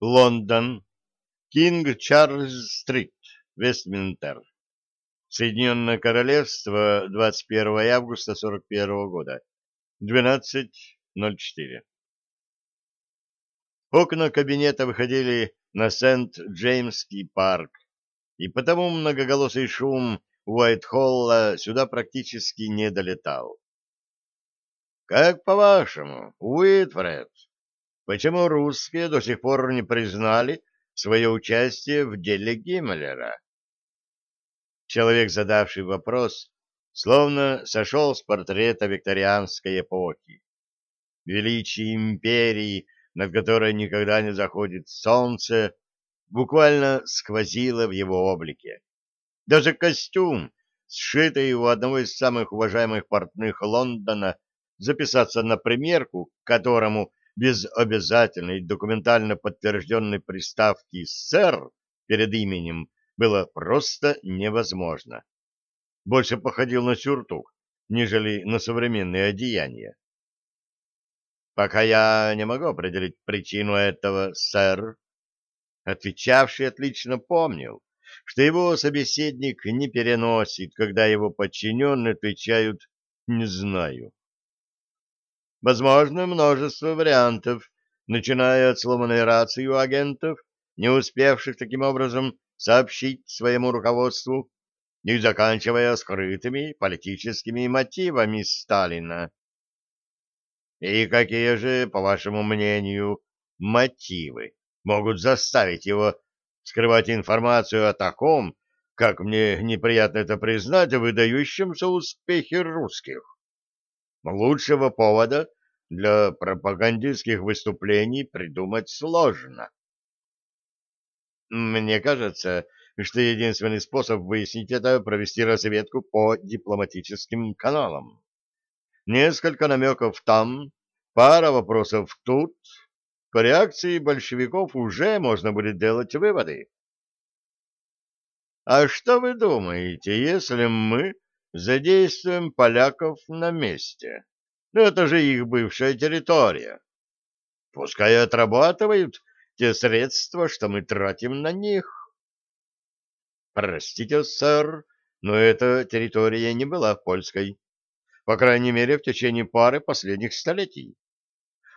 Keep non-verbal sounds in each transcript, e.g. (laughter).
Лондон, Кинг Чарльз Стрит, Вестминстер. Соединенное Королевство, 21 августа 41 года, 12.04. Окна кабинета выходили на Сент-Джеймский парк, и потому многоголосый шум Уайт-Холла сюда практически не долетал. «Как по-вашему, Уитфред, почему русские до сих пор не признали свое участие в деле Гиммлера?» Человек, задавший вопрос, словно сошел с портрета викторианской эпохи. Величие империи, над которой никогда не заходит солнце, буквально сквозило в его облике. Даже костюм, сшитый у одного из самых уважаемых портных Лондона, записаться на примерку, к которому без обязательной документально подтвержденной приставки «сэр» перед именем было просто невозможно. Больше походил на сюртук, нежели на современные одеяния. «Пока я не могу определить причину этого, сэр», отвечавший отлично помнил, что его собеседник не переносит, когда его подчиненные отвечают «не знаю». Возможно множество вариантов, начиная от сломанной рации у агентов, не успевших таким образом сообщить своему руководству, и заканчивая скрытыми политическими мотивами Сталина. И какие же, по вашему мнению, мотивы могут заставить его скрывать информацию о таком, как мне неприятно это признать, выдающемся успехе русских? Лучшего повода для пропагандистских выступлений придумать сложно. Мне кажется, что единственный способ выяснить это — провести разведку по дипломатическим каналам. Несколько намеков там, пара вопросов тут. По реакции большевиков уже можно будет делать выводы. А что вы думаете, если мы задействуем поляков на месте? Ну, это же их бывшая территория. Пускай отрабатывают те средства, что мы тратим на них. Простите, сэр, но эта территория не была польской. По крайней мере, в течение пары последних столетий.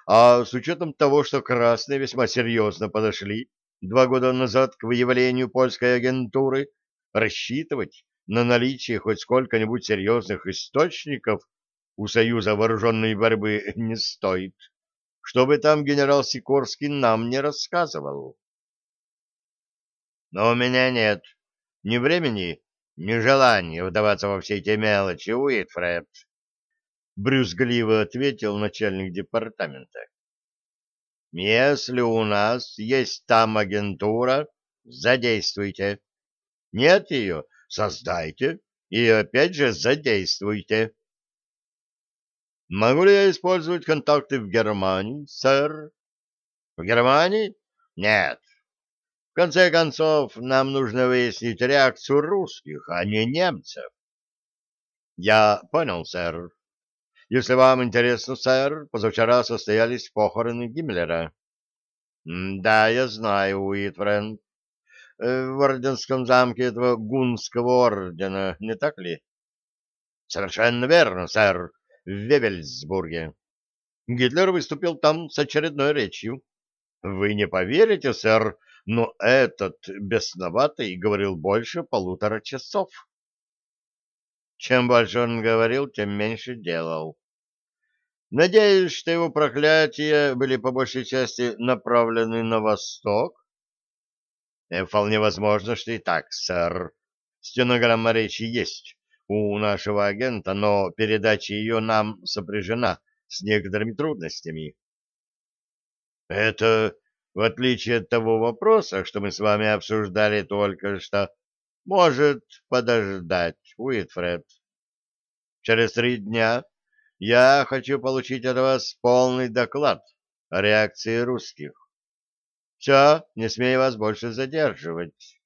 А с учетом того, что красные весьма серьезно подошли два года назад к выявлению польской агентуры, рассчитывать на наличие хоть сколько-нибудь серьезных источников у Союза вооруженной борьбы (laughs) не стоит что бы там генерал Сикорский нам не рассказывал. Но у меня нет ни времени, ни желания вдаваться во все эти мелочи, Уитфред, — брюзгливо ответил начальник департамента. Если у нас есть там агентура, задействуйте. Нет ее, создайте и опять же задействуйте. Могу ли я использовать контакты в Германии, сэр? В Германии? Нет. В конце концов, нам нужно выяснить реакцию русских, а не немцев. Я понял, сэр. Если вам интересно, сэр, позавчера состоялись похороны Гиммлера. Да, я знаю, Уитфренд. Э, в Орденском замке этого гунского ордена, не так ли? Совершенно верно, сэр в Вевельсбурге. Гитлер выступил там с очередной речью. Вы не поверите, сэр, но этот бесноватый говорил больше полутора часов. Чем больше он говорил, тем меньше делал. Надеюсь, что его проклятия были по большей части направлены на восток. Э, вполне возможно, что и так, сэр. Стенограмма речи есть у нашего агента, но передача ее нам сопряжена с некоторыми трудностями. Это, в отличие от того вопроса, что мы с вами обсуждали только что, может подождать, Уитфред. Через три дня я хочу получить от вас полный доклад о реакции русских. Все, не смею вас больше задерживать.